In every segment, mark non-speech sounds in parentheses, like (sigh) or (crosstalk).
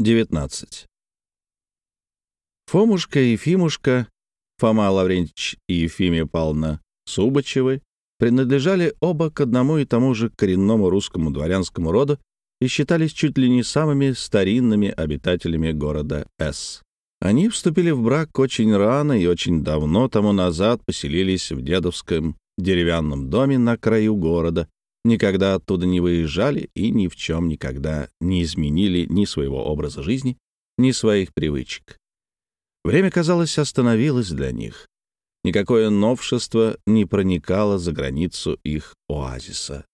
19. Фомушка и Ефимушка, Фома Лаврентьевич и Ефимия Павловна Субачевы, принадлежали оба к одному и тому же коренному русскому дворянскому роду и считались чуть ли не самыми старинными обитателями города С. Они вступили в брак очень рано и очень давно тому назад поселились в дедовском деревянном доме на краю города, никогда оттуда не выезжали и ни в чем никогда не изменили ни своего образа жизни, ни своих привычек. Время, казалось, остановилось для них. Никакое новшество не проникало за границу их оазиса.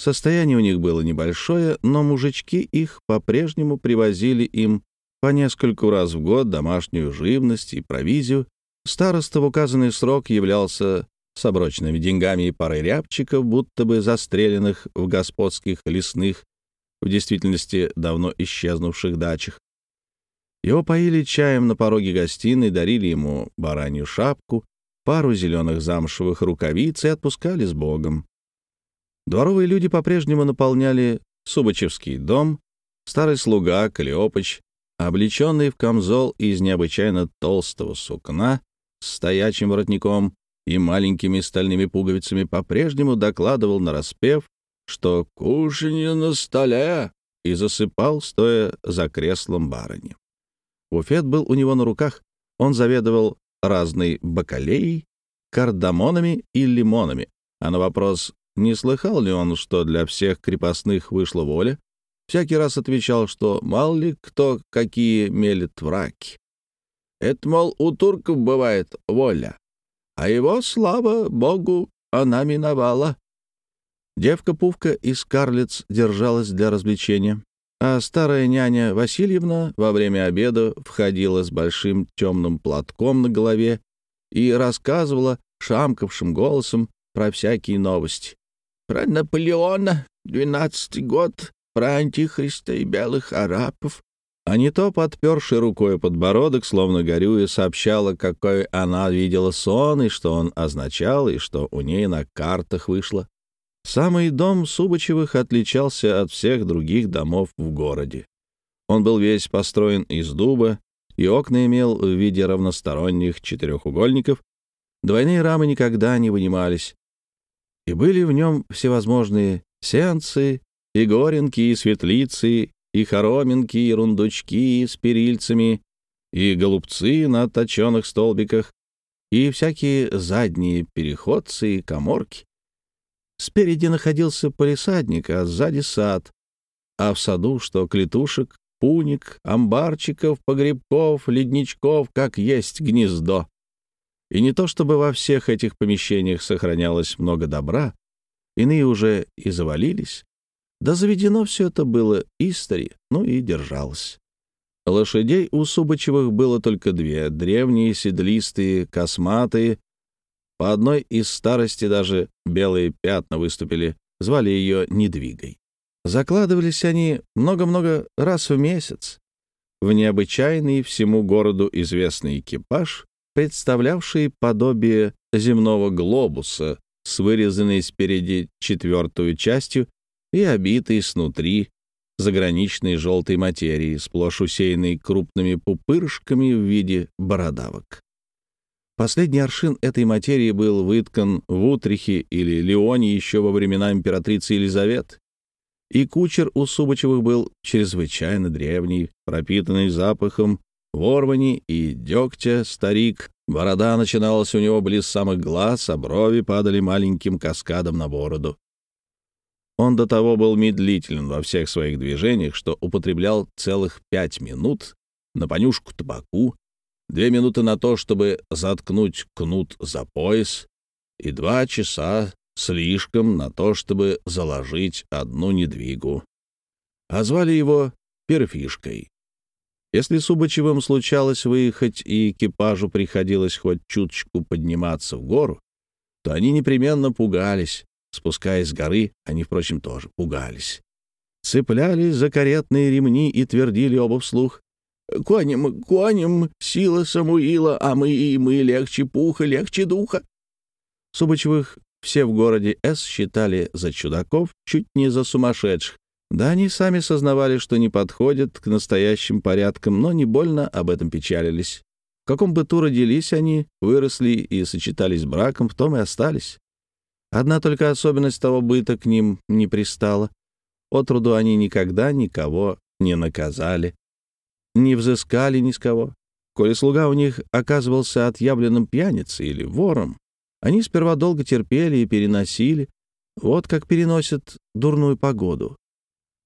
Состояние у них было небольшое, но мужички их по-прежнему привозили им по нескольку раз в год домашнюю живность и провизию. Староста в указанный срок являлся с оброчными деньгами и парой рябчиков, будто бы застреленных в господских лесных, в действительности давно исчезнувших дачах. Его поили чаем на пороге гостиной, дарили ему баранью шапку, пару зеленых замшевых рукавиц и отпускали с Богом. Дворовые люди по-прежнему наполняли Субачевский дом, старый слуга Калиопыч, облеченный в камзол из необычайно толстого сукна с стоячим воротником, и маленькими стальными пуговицами по-прежнему докладывал на распев, что «кушанье на столе» и засыпал, стоя за креслом барыни. Буфет был у него на руках, он заведовал разной бакалеей, кардамонами и лимонами, а на вопрос, не слыхал ли он, что для всех крепостных вышла воля, всякий раз отвечал, что мало ли кто какие мелет враки. Это, мол, у турков бывает воля, а его, слава богу, она миновала. Девка Пувка и Скарлетт держалась для развлечения, а старая няня Васильевна во время обеда входила с большим темным платком на голове и рассказывала шамкавшим голосом про всякие новости. Про Наполеона, двенадцатый год, про Антихриста и белых арабов, а не то, подперши рукой подбородок, словно горюя, сообщала, какой она видела сон, и что он означал, и что у ней на картах вышло. Самый дом Субачевых отличался от всех других домов в городе. Он был весь построен из дуба, и окна имел в виде равносторонних четырехугольников. Двойные рамы никогда не вынимались. И были в нем всевозможные сеансы, и горенки, и светлицы, и хороминки, и рундучки с перильцами, и голубцы на точенных столбиках, и всякие задние переходцы и коморки. Спереди находился полисадник, а сзади сад, а в саду что клетушек, пуник, амбарчиков, погребков, ледничков, как есть гнездо. И не то чтобы во всех этих помещениях сохранялось много добра, иные уже и завалились, да заведено все это было истори, ну и держалось. Лошадей у Субачевых было только две, древние, седлистые, косматые. По одной из старости даже белые пятна выступили, звали ее «Недвигой». Закладывались они много-много раз в месяц в необычайный всему городу известный экипаж, представлявший подобие земного глобуса с вырезанной спереди четвертую частью и обитый снутри заграничной желтой материи, сплошь усеянной крупными пупырышками в виде бородавок. Последний аршин этой материи был выткан в Утрихе или Леоне еще во времена императрицы Елизаветы. И кучер у Субачевых был чрезвычайно древний, пропитанный запахом ворвани и дегтя старик. Борода начиналась у него близ самых глаз, а брови падали маленьким каскадом на бороду. Он до того был медлителен во всех своих движениях, что употреблял целых пять минут на понюшку табаку, две минуты на то, чтобы заткнуть кнут за пояс, и два часа слишком на то, чтобы заложить одну недвигу. А звали его Перфишкой. Если Субачевым случалось выехать и экипажу приходилось хоть чуточку подниматься в гору, то они непременно пугались, Спускаясь с горы, они, впрочем, тоже пугались. Цеплялись за каретные ремни и твердили оба вслух. «Конем, конем, сила Самуила, а мы и мы легче пуха, легче духа». Субачевых все в городе С считали за чудаков, чуть не за сумасшедших, Да, они сами сознавали, что не подходят к настоящим порядкам, но не больно об этом печалились. В каком быту родились они, выросли и сочетались браком, в том и остались. Одна только особенность того быта к ним не пристала. Отруду они никогда никого не наказали, не взыскали ни с кого. Коли слуга у них оказывался отъявленным пьяницей или вором, они сперва долго терпели и переносили, вот как переносят дурную погоду.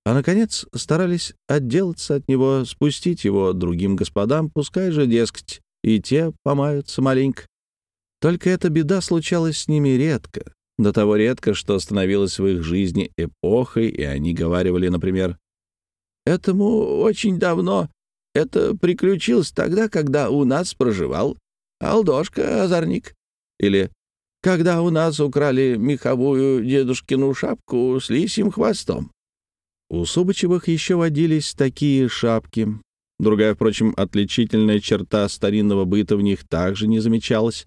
А, наконец, старались отделаться от него, спустить его другим господам, пускай же, дескать, и те помаются маленько. Только эта беда случалась с ними редко, до того редко, что становилась в их жизни эпохой, и они говаривали, например, «Этому очень давно. Это приключилось тогда, когда у нас проживал Алдошка-озорник». Или «Когда у нас украли меховую дедушкину шапку с лисьим хвостом». У Субачевых еще водились такие шапки. Другая, впрочем, отличительная черта старинного быта в них также не замечалась.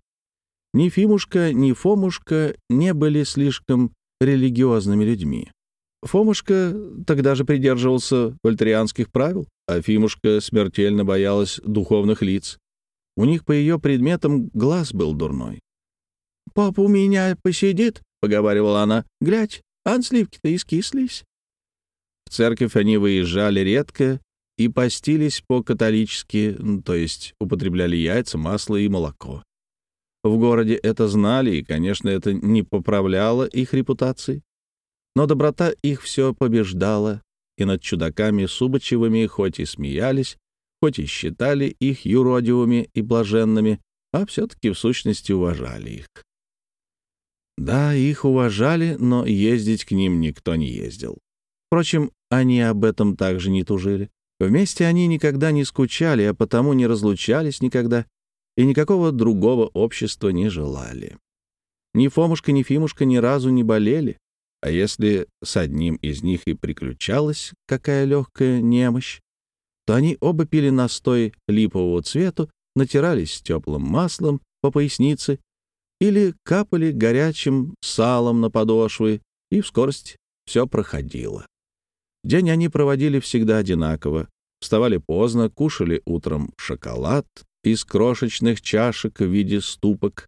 Ни Фимушка, ни Фомушка не были слишком религиозными людьми. Фомушка тогда же придерживался вольтерианских правил, а Фимушка смертельно боялась духовных лиц. У них по ее предметам глаз был дурной. «Папа у меня посидит», — поговаривала она, — «глядь, а сливки-то искислись». В церковь они выезжали редко и постились по-католически, то есть употребляли яйца, масло и молоко. В городе это знали, и, конечно, это не поправляло их репутации. Но доброта их все побеждала, и над чудаками Субачевыми хоть и смеялись, хоть и считали их юродивыми и блаженными, а все-таки в сущности уважали их. Да, их уважали, но ездить к ним никто не ездил. Впрочем, они об этом также не тужили. Вместе они никогда не скучали, а потому не разлучались никогда и никакого другого общества не желали. Ни Фомушка, ни Фимушка ни разу не болели, а если с одним из них и приключалась какая легкая немощь, то они оба пили настой липового цвету, натирались теплым маслом по пояснице или капали горячим салом на подошвы, и в скорости все проходило. День они проводили всегда одинаково. Вставали поздно, кушали утром шоколад из крошечных чашек в виде ступок.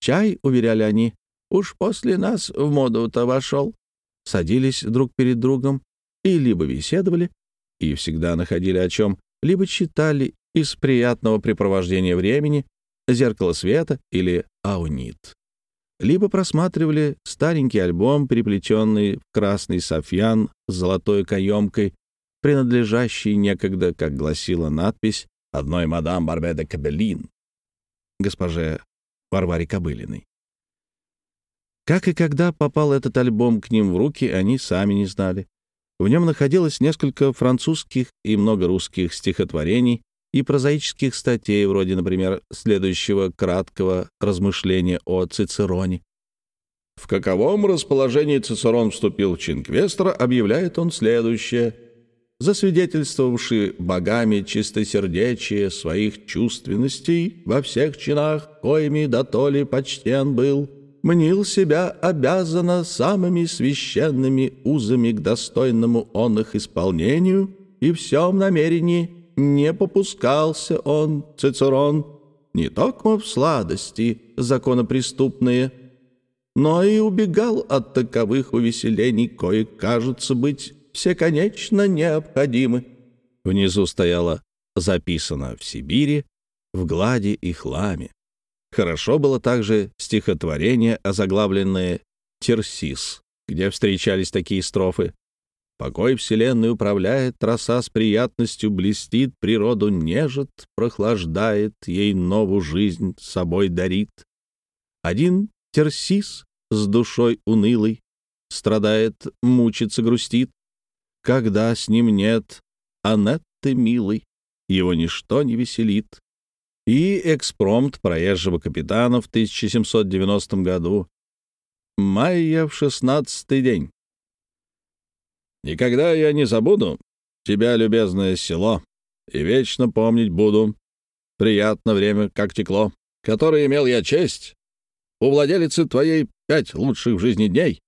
Чай, уверяли они, уж после нас в моду-то вошел. Садились друг перед другом и либо беседовали, и всегда находили о чем, либо читали из приятного препровождения времени «Зеркало света» или «Аунит» либо просматривали старенький альбом, переплетенный в красный софьян с золотой каемкой, принадлежащий некогда, как гласила надпись, одной мадам Барбеде Кабелин, госпоже Варваре Кобылиной. Как и когда попал этот альбом к ним в руки, они сами не знали. В нем находилось несколько французских и много русских стихотворений, и прозаических статей, вроде, например, следующего краткого размышления о Цицероне. В каковом расположении Цицерон вступил в Чинквестро, объявляет он следующее. «Засвидетельствовавший богами чистосердечие своих чувственностей во всех чинах, коими дотоле почтен был, мнил себя обязана самыми священными узами к достойному он их исполнению и всем намерении не попускался он, Цицерон, не только в сладости законопреступные, но и убегал от таковых увеселений, кое кажутся быть всеконечно необходимы. Внизу стояло записано «в Сибири», «в глади и хламе». Хорошо было также стихотворение, озаглавленное «Терсис», где встречались такие строфы Покой вселенной управляет, роса с приятностью блестит, природу нежит, прохлаждает, ей новую жизнь собой дарит. Один терсис с душой унылой страдает, мучится, грустит. Когда с ним нет Анетты милой, его ничто не веселит. И экспромт проезжего капитана в 1790 году. Майя в шестнадцатый день. Никогда я не забуду тебя, любезное село, и вечно помнить буду. Приятно время, как текло, которое имел я честь. У владелицы твоей пять лучших в жизни дней,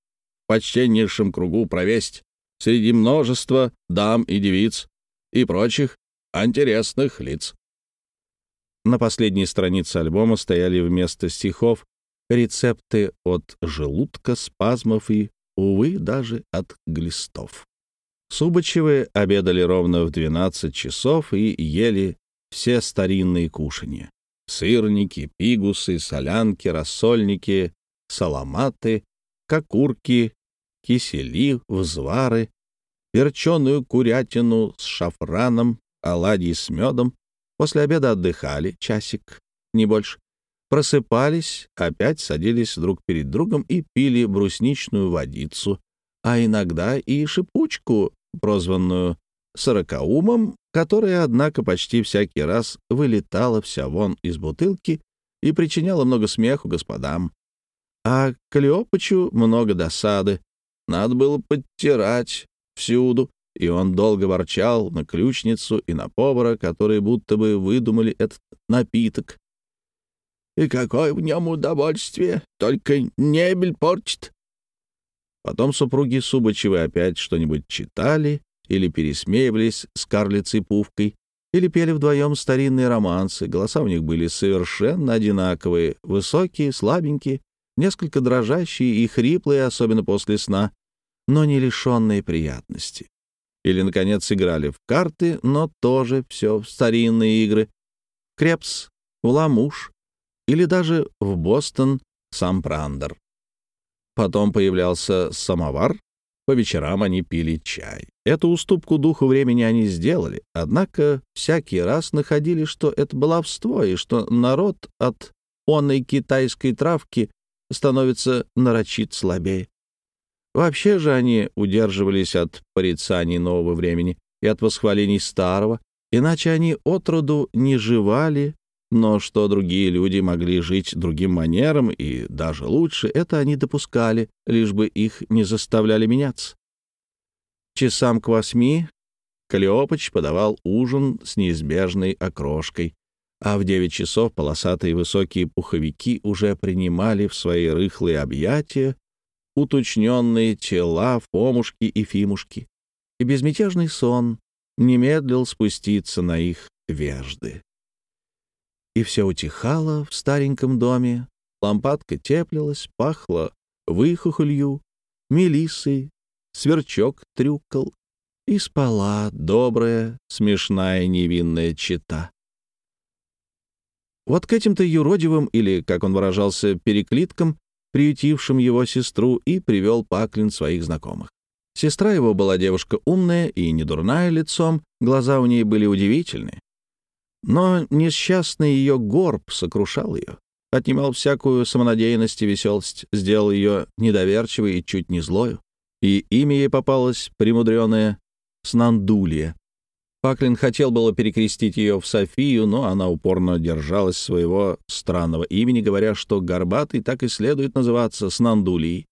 в почтеннейшем кругу провесть. Среди множества дам и девиц и прочих интересных лиц. На последней странице альбома стояли вместо стихов рецепты от желудка, спазмов и, увы, даже от глистов. Субачевы обедали ровно в 12 часов и ели все старинные кушанья. Сырники, пигусы, солянки, рассольники, саламаты, кокурки, кисели, взвары, перченую курятину с шафраном, оладьи с медом. После обеда отдыхали, часик, не больше. Просыпались, опять садились друг перед другом и пили брусничную водицу, а иногда и шипучку, прозванную сорокаумом, которая, однако, почти всякий раз вылетала вся вон из бутылки и причиняла много смеху господам. А Клеопачу много досады. Надо было подтирать всюду, и он долго ворчал на ключницу и на повара, которые будто бы выдумали этот напиток. «И какое в нем удовольствие! Только небель портит!» Потом супруги Субачевы опять что-нибудь читали или пересмеивались с карлицей Пувкой, или пели вдвоем старинные романсы. Голоса у них были совершенно одинаковые, высокие, слабенькие, несколько дрожащие и хриплые, особенно после сна, но не лишенные приятности. Или, наконец, играли в карты, но тоже все в старинные игры. Крепс, в ламуш или даже в Бостон сампрандер. Потом появлялся самовар, по вечерам они пили чай. Эту уступку духу времени они сделали, однако всякий раз находили, что это баловство, и что народ от онной китайской травки становится нарочит слабее. Вообще же они удерживались от порицаний нового времени и от восхвалений старого, иначе они отроду не живали, но что другие люди могли жить другим манером и даже лучше, это они допускали, лишь бы их не заставляли меняться. Часам к восьми Калиопыч подавал ужин с неизбежной окрошкой, а в девять часов полосатые высокие пуховики уже принимали в свои рыхлые объятия уточненные тела Фомушки и Фимушки, и безмятежный сон не медлил спуститься на их вежды. И все утихало в стареньком доме, лампадка теплилась, пахло выхухолью, мелиссой, сверчок трюкал, и спала добрая, смешная невинная чита. Вот к этим-то юродивым, или, как он выражался, переклиткам, приютившим его сестру, и привел Паклин своих знакомых. Сестра его была девушка умная и недурная лицом, глаза у ней были удивительные. Но несчастный ее горб сокрушал ее, отнимал всякую самонадеянность и веселость, сделал ее недоверчивой и чуть не злою. И имя ей попалось премудреное Снандулья, Паклин хотел было перекрестить ее в Софию, но она упорно держалась своего странного имени, говоря, что Горбатый так и следует называться Снандулией.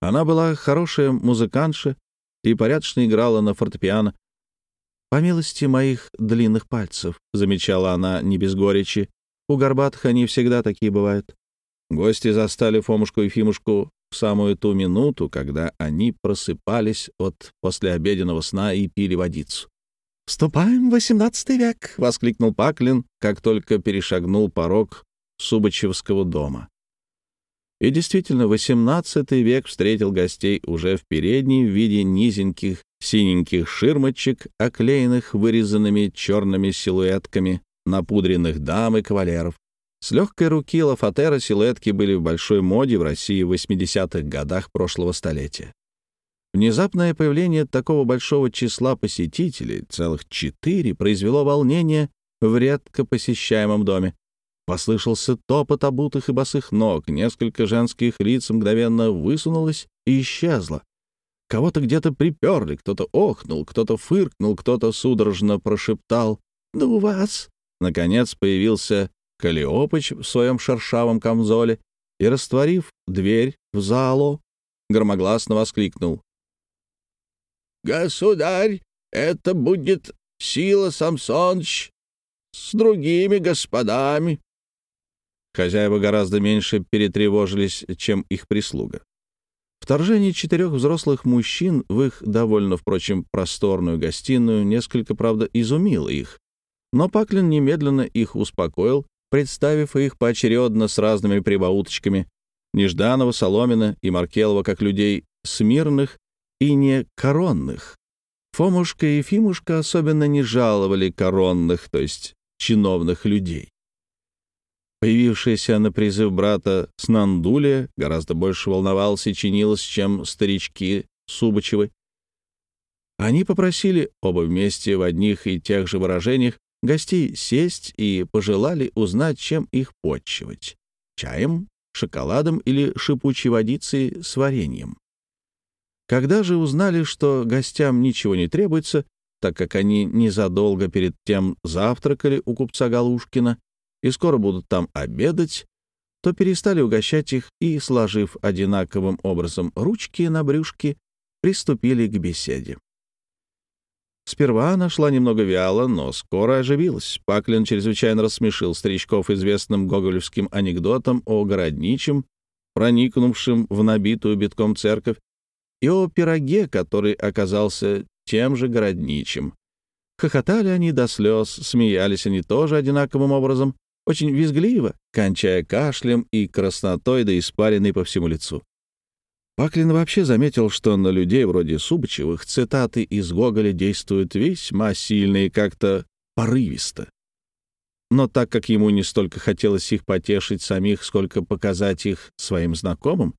Она была хорошая музыкантша и порядочно играла на фортепиано. «По милости моих длинных пальцев», — замечала она не без горечи, — «у горбатых они всегда такие бывают». Гости застали Фомушку и Фимушку в самую ту минуту, когда они просыпались от послеобеденного сна и пили водицу. «Вступаем в XVIII век!» — воскликнул Паклин, как только перешагнул порог Субачевского дома. И действительно, XVIII век встретил гостей уже в передней в виде низеньких синеньких ширмочек, оклеенных вырезанными черными силуэтками напудренных дам и кавалеров. С легкой руки Лафатера силуэтки были в большой моде в России в 80-х годах прошлого столетия. Внезапное появление такого большого числа посетителей, целых четыре, произвело волнение в редко посещаемом доме. Послышался топот обутых и босых ног, несколько женских лиц мгновенно высунулось и исчезло. Кого-то где-то приперли, кто-то охнул, кто-то фыркнул, кто-то судорожно прошептал «Да у вас!». Наконец появился Калиопыч в своем шершавом камзоле и, растворив дверь в залу, громогласно воскликнул «Государь, это будет Сила Самсоныч с другими господами». Хозяева гораздо меньше перетревожились, чем их прислуга. Вторжение четырех взрослых мужчин в их довольно, впрочем, просторную гостиную несколько, правда, изумило их. Но Паклин немедленно их успокоил, представив их поочередно с разными прибауточками Нежданова, Соломина и Маркелова как людей смирных и не коронных. Фомушка и Фимушка особенно не жаловали коронных, то есть чиновных людей. Появившаяся на призыв брата Снандулия гораздо больше волновался и чинилась, чем старички Субачевы. Они попросили, оба вместе в одних и тех же выражениях, гостей сесть и пожелали узнать, чем их почивать — чаем, шоколадом или шипучей водицей с вареньем. Когда же узнали, что гостям ничего не требуется, так как они незадолго перед тем завтракали у купца Галушкина и скоро будут там обедать, то перестали угощать их и, сложив одинаковым образом ручки на брюшке, приступили к беседе. Сперва она шла немного вяло, но скоро оживилась. Паклин чрезвычайно рассмешил старичков известным гоголевским анекдотом о городничем, проникнувшем в набитую битком церковь, и о пироге, который оказался тем же городничим. Хохотали они до слез, смеялись они тоже одинаковым образом, очень визгливо, кончая кашлем и краснотой да испаренной по всему лицу. Паклин вообще заметил, что на людей вроде Субачевых цитаты из Гоголя действуют весьма сильно и как-то порывисто. Но так как ему не столько хотелось их потешить самих, сколько показать их своим знакомым,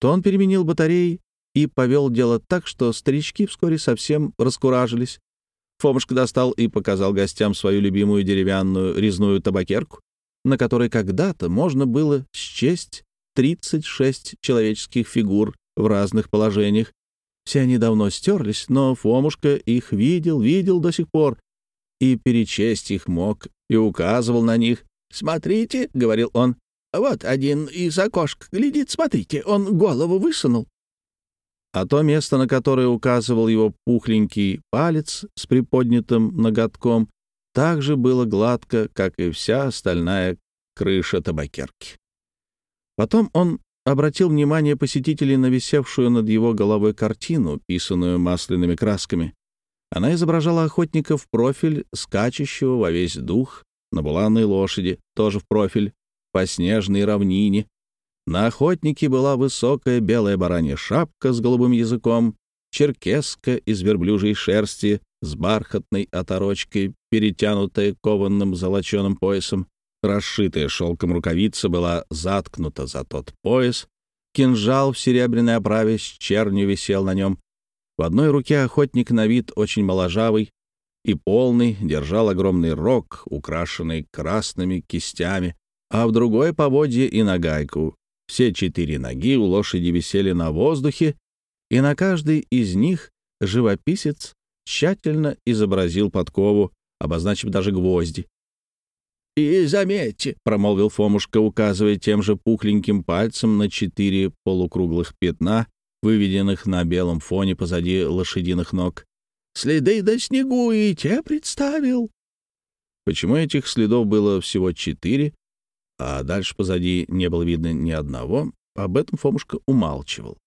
то он переменил батареи и повел дело так, что старички вскоре совсем раскуражились. Фомушка достал и показал гостям свою любимую деревянную резную табакерку, на которой когда-то можно было счесть 36 человеческих фигур в разных положениях. Все они давно стерлись, но Фомушка их видел, видел до сих пор, и перечесть их мог, и указывал на них. «Смотрите», — говорил он, — «вот один из окошка глядит, смотрите, он голову высунул». А то место, на которое указывал его пухленький палец с приподнятым ноготком, также было гладко, как и вся остальная крыша табакерки. Потом он обратил внимание посетителей на висевшую над его головой картину, писанную масляными красками. Она изображала охотника в профиль, скачущего во весь дух, на буланной лошади, тоже в профиль, по снежной равнине. На охотнике была высокая белая баранья шапка с голубым языком, черкеска из верблюжьей шерсти с бархатной оторочкой, перетянутая кованым золоченым поясом. Расшитая шелком рукавица была заткнута за тот пояс. Кинжал в серебряной оправе с чернью висел на нем. В одной руке охотник на вид очень моложавый и полный держал огромный рог, украшенный красными кистями, а в другой — поводье и нагайку. Все четыре ноги у лошади висели на воздухе, и на каждой из них живописец тщательно изобразил подкову, обозначив даже гвозди. «И заметьте», — промолвил Фомушка, указывая тем же пухленьким пальцем на четыре полукруглых пятна, выведенных на белом фоне позади лошадиных ног. «Следы до снегу и те представил». Почему этих следов было всего четыре, а дальше позади не было видно ни одного, об этом Фомушка умалчивал.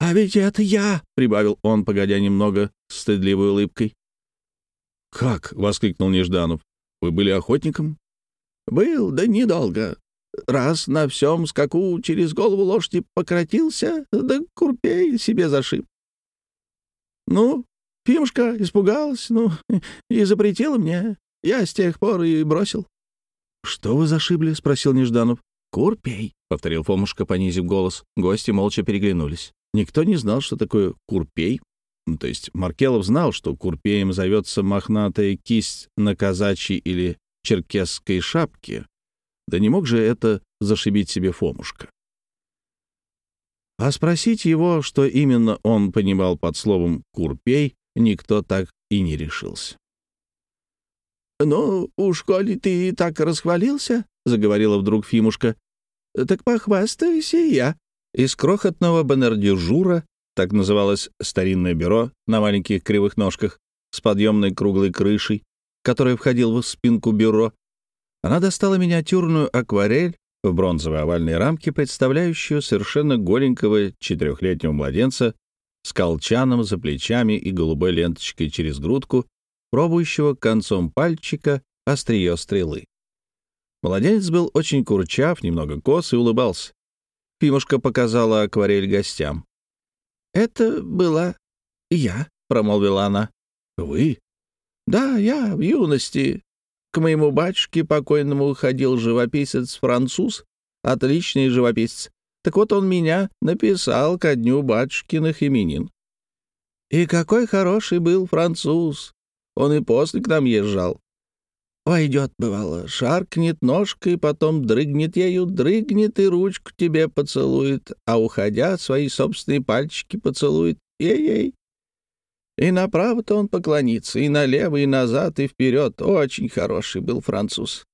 «А ведь это я!» — прибавил он, погодя немного, с стыдливой улыбкой. «Как?» — воскликнул Нежданов. Вы были охотником? Был, да недолго. Раз на всем скаку через голову лошади пократился, да курпей себе зашиб. Ну, Фимушка испугалась, ну, (laughs) и запретила мне. Я с тех пор и бросил. — Что вы зашибли? — спросил Нежданов. — Курпей, — повторил Фомушка, понизив голос. Гости молча переглянулись. Никто не знал, что такое курпей, ну, то есть Маркелов знал, что курпеем зовется мохнатая кисть на казачьей или черкесской шапке. Да не мог же это зашибить себе Фомушка. А спросить его, что именно он понимал под словом «курпей», никто так и не решился. «Ну, уж коли ты так расхвалился, — заговорила вдруг Фимушка, — так похвастайся я». Из крохотного баннердюжура так называлось старинное бюро на маленьких кривых ножках с подъемной круглой крышей, которая входила в спинку бюро. Она достала миниатюрную акварель в бронзовой овальной рамке, представляющую совершенно голенького четырехлетнего младенца с колчаном за плечами и голубой ленточкой через грудку, пробующего концом пальчика острие стрелы. Младенец был очень курчав, немного кос и улыбался. Фимушка показала акварель гостям. «Это была я», — промолвила она. «Вы?» «Да, я в юности. К моему батюшке покойному ходил живописец-француз, отличный живописец. Так вот он меня написал ко дню батюшкиных именин. И какой хороший был француз. Он и после к нам езжал. Войдет, бывало, шаркнет ножкой, потом дрыгнет ею, дрыгнет и ручку тебе поцелует, а уходя, свои собственные пальчики поцелует. Ей-ей. И направо-то он поклонится, и налево, и назад, и вперед. Очень хороший был француз.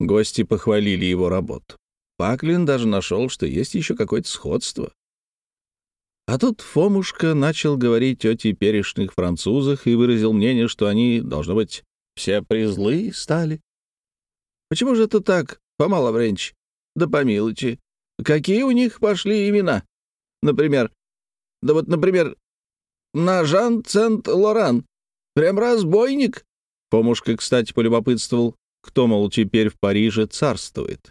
Гости похвалили его работу. Паклин даже нашел, что есть еще какое-то сходство. А тут Фомушка начал говорить о теперешних французах и выразил мнение, что они, должно быть, все призлы стали. Почему же это так, Фома Лавренч? Да помилуйте. Какие у них пошли имена? Например, да вот, например, Нажан Цент-Лоран. Прям разбойник. Помушка, кстати, полюбопытствовал, кто, мол, теперь в Париже царствует.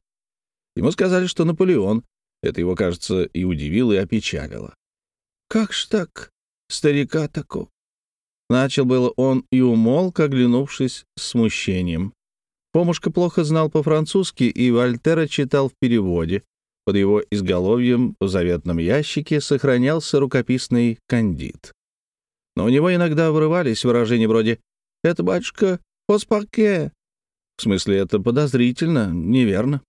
Ему сказали, что Наполеон. Это его, кажется, и удивило, и опечалило. «Как ж так, старика тако?» Начал было он и умолк, оглянувшись с смущением. Помушка плохо знал по-французски, и Вольтера читал в переводе. Под его изголовьем в заветном ящике сохранялся рукописный кандид но у него иногда вырывались выражения вроде «Это, батюшка, поспаке». В смысле, это подозрительно, неверно.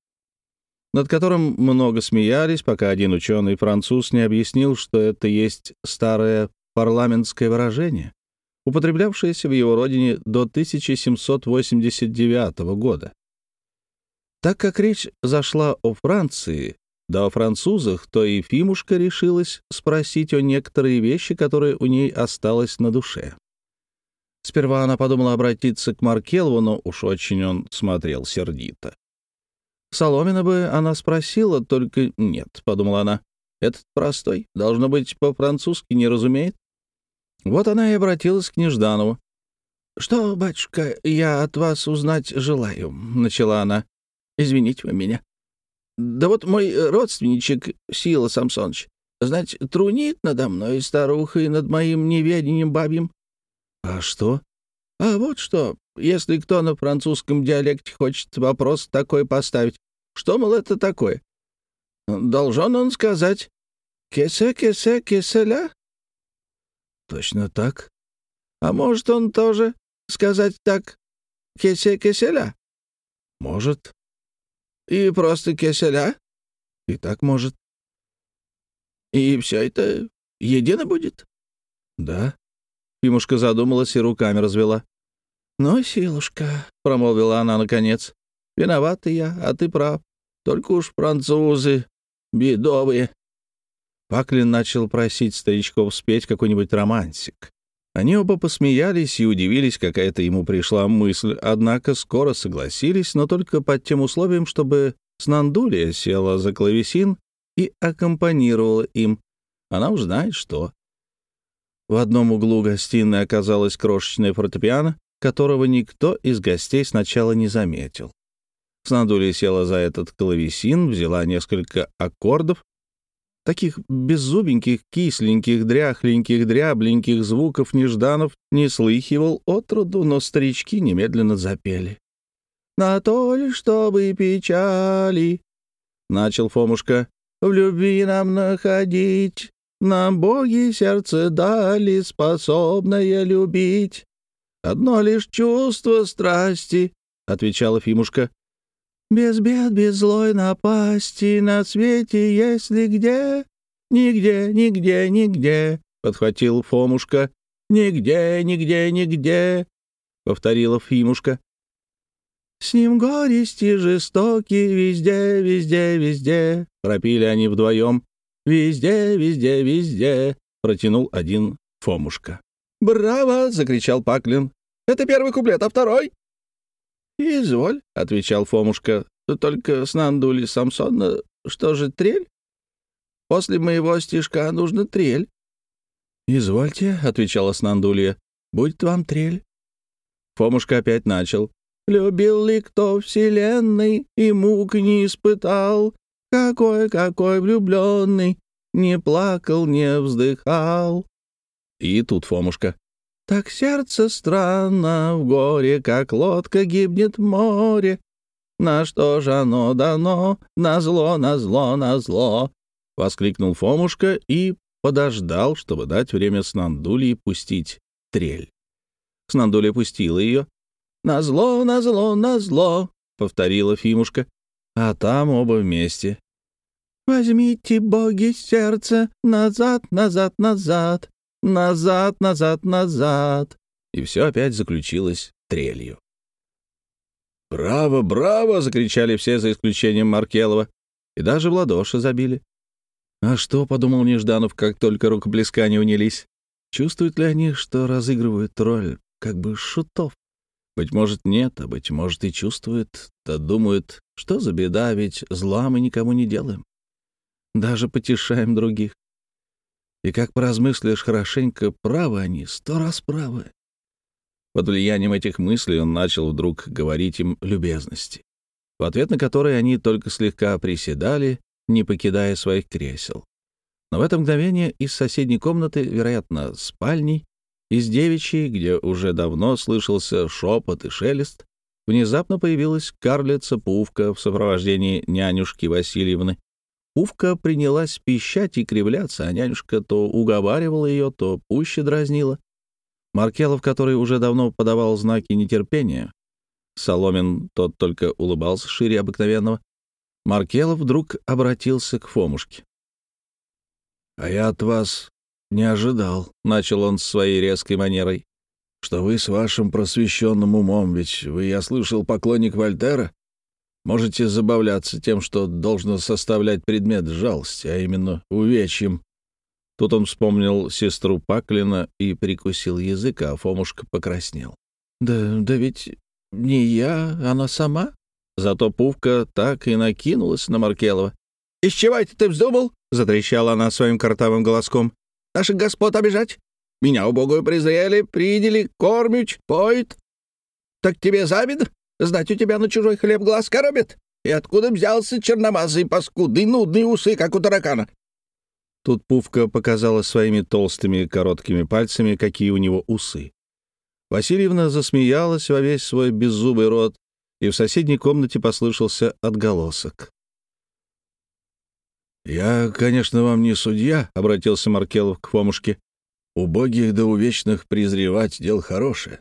Над которым много смеялись, пока один ученый-француз не объяснил, что это есть старое парламентское выражение, употреблявшееся в его родине до 1789 года. Так как речь зашла о Франции, да о французах, то и Фимушка решилась спросить о некоторые вещи, которые у ней осталось на душе. Сперва она подумала обратиться к Маркелову, но уж очень он смотрел сердито. Соломина бы она спросила, только нет, — подумала она. Этот простой, должно быть, по-французски не разумеет. Вот она и обратилась к Нежданову. «Что, батюшка, я от вас узнать желаю», — начала она. «Извините вы меня. Да вот мой родственничек, Сила Самсонович, знать, трунит надо мной старухой над моим неведением бабьим. А что? А вот что, если кто на французском диалекте хочет вопрос такой поставить, что, мол, это такое? Должен он сказать «кесе, кесе, кеселя»? Точно так. А может он тоже сказать так «кесе, кеселя»? Может. И просто киселя? И так может. И все это едино будет? Да. Пимушка задумалась и руками развела. «Ну, силушка», — промолвила она наконец, — «виновата я, а ты прав. Только уж французы бедовые». Паклин начал просить старичков спеть какой-нибудь романсик. Они оба посмеялись и удивились, какая-то ему пришла мысль, однако скоро согласились, но только под тем условием, чтобы Снандулия села за клавесин и аккомпанировала им. Она уж знает, что. В одном углу гостиной оказалась крошечная фортепиано, которого никто из гостей сначала не заметил. Снандулия села за этот клавесин, взяла несколько аккордов, Таких беззубеньких, кисленьких, дряхленьких, дрябленьких звуков Нежданов не слыхивал отроду, но старички немедленно запели. «На то ли, чтобы печали», — начал Фомушка, — «в любви нам находить, нам боги сердце дали, способное любить. Одно лишь чувство страсти», — отвечала Фимушка, без бед, без злой напасти на свете, если где, нигде, нигде, нигде, — подхватил Фомушка. Нигде, нигде, нигде, — повторила Фимушка. С ним горести жестокие везде, везде, везде, — пропили они вдвоем. Везде, везде, везде, — протянул один Фомушка. «Браво!» — закричал Паклин. «Это первый куплет, а второй?» «Изволь», — отвечал Фомушка, только с Нандули Самсона. Что же, трель? После моего стишка нужно трель». «Извольте», — отвечала Снандулья, — «будет вам трель». Фомушка опять начал. «Любил ли кто вселенной и мук не испытал? Какой-какой влюбленный, не плакал, не вздыхал». И тут Фомушка. «Так сердце странно в горе, как лодка гибнет море. На что же оно дано? На зло, на зло, на зло!» — воскликнул Фомушка и подождал, чтобы дать время Снандулии пустить трель. Снандулия пустила ее. «На зло, на зло, на зло!» — повторила Фимушка. А там оба вместе. «Возьмите, боги, сердце, назад, назад, назад, назад, назад, назад!» И все опять заключилось трелью. «Браво, браво!» — закричали все, за исключением Маркелова. И даже в ладоши забили. А что, — подумал Нежданов, как только рукоплескания унялись, чувствуют ли они, что разыгрывают роль как бы шутов? Быть может, нет, а быть может, и чувствуют, да думают, что за беда, ведь зла мы никому не делаем. Даже потешаем других. И как поразмыслишь хорошенько, правы они, сто раз правы. Под влиянием этих мыслей он начал вдруг говорить им любезности, в ответ на которые они только слегка приседали не покидая своих кресел. Но в это мгновение из соседней комнаты, вероятно, спальни, из девичьей, где уже давно слышался шепот и шелест, внезапно появилась карлица Пувка в сопровождении нянюшки Васильевны. Пувка принялась пищать и кривляться, а нянюшка то уговаривала ее, то пуще дразнила. Маркелов, который уже давно подавал знаки нетерпения, Соломин тот только улыбался шире обыкновенного, Маркелов вдруг обратился к Фомушке. «А я от вас не ожидал», — начал он своей резкой манерой, «что вы с вашим просвещенным умом, ведь вы, я слышал, поклонник Вольтера, можете забавляться тем, что должно составлять предмет жалости, а именно увечьем». Тут он вспомнил сестру Паклина и прикусил язык, а Фомушка покраснел. «Да, да ведь не я, она сама», Зато Пувка так и накинулась на Маркелова. «Из чего это ты вздумал?» — затрещала она своим картавым голоском. «Наших господ обижать? Меня убогую презрели, приняли, кормють, поют. Так тебе завид? Знать, у тебя на чужой хлеб глаз коробит? И откуда взялся черномазый, паскудный, нудные усы, как у таракана?» Тут Пувка показала своими толстыми короткими пальцами, какие у него усы. Васильевна засмеялась во весь свой беззубый рот, и в соседней комнате послышался отголосок. «Я, конечно, вам не судья», — обратился Маркелов к Фомушке. «Убогих да увечных презревать — дело хорошее.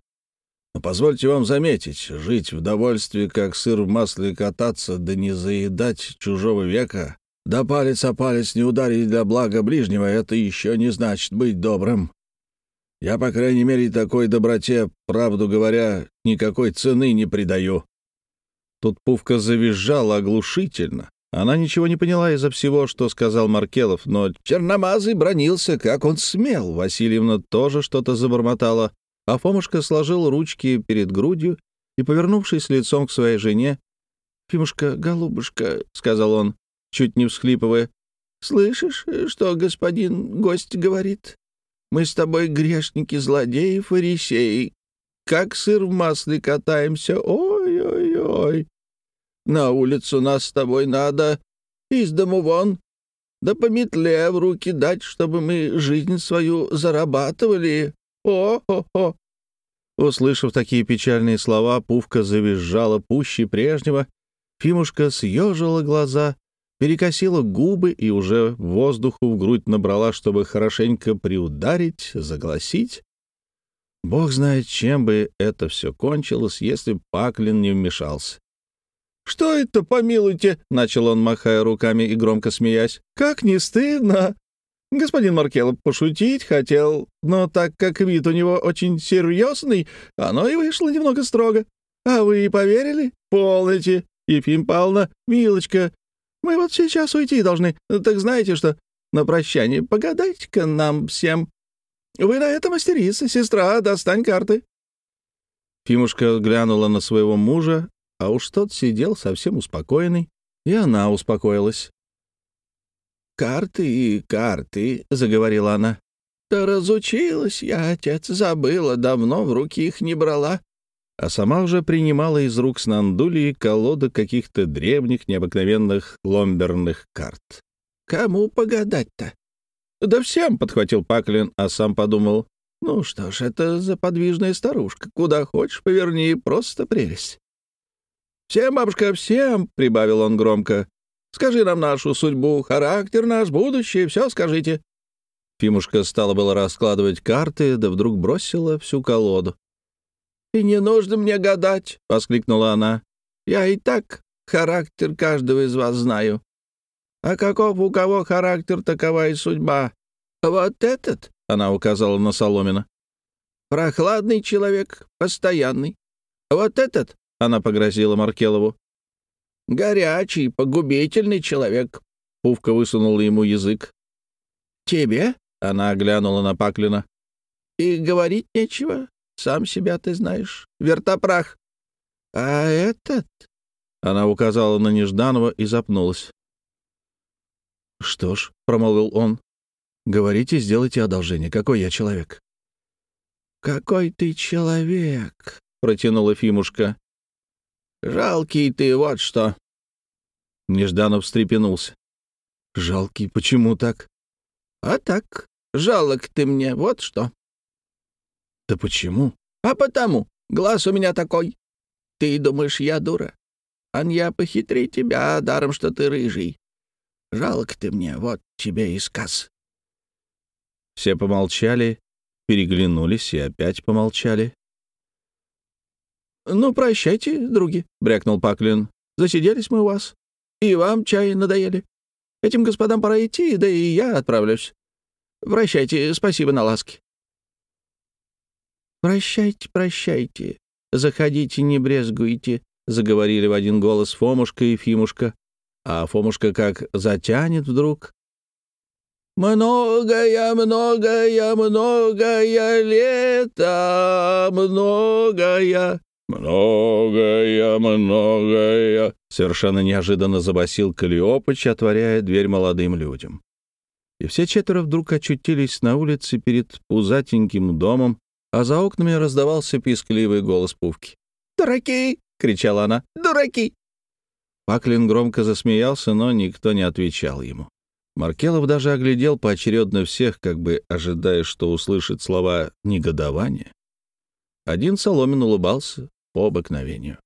Но позвольте вам заметить, жить в довольстве, как сыр в масле кататься, да не заедать чужого века, да палец о палец не ударить для блага ближнего, это еще не значит быть добрым. Я, по крайней мере, такой доброте, правду говоря, никакой цены не придаю. Тут Пувка завизжала оглушительно. Она ничего не поняла из-за всего, что сказал Маркелов, но Черномазый бронился, как он смел. Васильевна тоже что-то забормотала, а Фомушка сложил ручки перед грудью и, повернувшись лицом к своей жене, «Фимушка, голубушка», — сказал он, чуть не всхлипывая, — «слышишь, что господин гость говорит? Мы с тобой грешники, злодеи, фарисеи, как сыр в масле катаемся, ой-ой-ой. На улицу нас с тобой надо, из дому вон, да по в руки дать, чтобы мы жизнь свою зарабатывали. О-хо-хо!» Услышав такие печальные слова, Пувка завизжала пуще прежнего. Фимушка съежила глаза, перекосила губы и уже воздуху в грудь набрала, чтобы хорошенько приударить, загласить. Бог знает, чем бы это все кончилось, если Паклин не вмешался. «Что это, помилуйте?» — начал он, махая руками и громко смеясь. «Как не стыдно!» Господин Маркелов пошутить хотел, но так как вид у него очень серьезный, оно и вышло немного строго. А вы и поверили? Полните. Ефим Павловна, милочка, мы вот сейчас уйти должны. Так знаете что? На прощание погадайте-ка нам всем. Вы на это мастерица, сестра, достань карты. Фимушка глянула на своего мужа, а уж тот сидел совсем успокоенный, и она успокоилась. «Карты и карты», — заговорила она. «Да разучилась я, отец, забыла, давно в руки их не брала». А сама уже принимала из рук Снандулии колоду каких-то древних, необыкновенных ломберных карт. «Кому погадать-то?» «Да всем», — подхватил Паклин, а сам подумал. «Ну что ж, это за подвижная старушка. Куда хочешь, поверни, просто прелесть». «Всем, бабушка, всем!» — прибавил он громко. «Скажи нам нашу судьбу, характер наш, будущее, все скажите». Фимушка стала было раскладывать карты, да вдруг бросила всю колоду. «И не нужно мне гадать!» — воскликнула она. «Я и так характер каждого из вас знаю. А каков у кого характер, такова и судьба. Вот этот, — она указала на Соломина, — прохладный человек, постоянный. Вот этот, — она погрозила Маркелову, — горячий, погубительный человек. Пувка высунула ему язык. «Тебе?» — она оглянула на Паклина. «И говорить нечего, сам себя ты знаешь. Вертопрах. А этот?» Она указала на Нежданова и запнулась. «Что ж», — промолвил он, — «говорите, сделайте одолжение. Какой я человек?» «Какой ты человек», — протянула Фимушка. «Жалкий ты, вот что». Нежданов встрепенулся. «Жалкий, почему так?» «А так, жалок ты мне, вот что». «Да почему?» «А потому, глаз у меня такой. Ты думаешь, я дура? Ан я похитрее тебя, даром, что ты рыжий. Жалко ты мне, вот тебе и сказ». Все помолчали, переглянулись и опять помолчали. «Ну, прощайте, други», — брякнул Паклин. «Засиделись мы у вас. И вам чай надоели. Этим господам пора идти, да и я отправлюсь. Прощайте, спасибо на ласки». «Прощайте, прощайте. Заходите, не брезгуйте», — заговорили в один голос Фомушка и Фимушка а Фомушка как затянет вдруг. «Многое, многое, многое лето, многое, многое, многое», совершенно неожиданно забасил Калиопыч, отворяя дверь молодым людям. И все четверо вдруг очутились на улице перед пузатеньким домом, а за окнами раздавался пискливый голос Пувки. «Дураки!» — кричала она. «Дураки! Паклин громко засмеялся, но никто не отвечал ему. Маркелов даже оглядел поочередно всех, как бы ожидая, что услышит слова негодования. Один Соломин улыбался по обыкновению.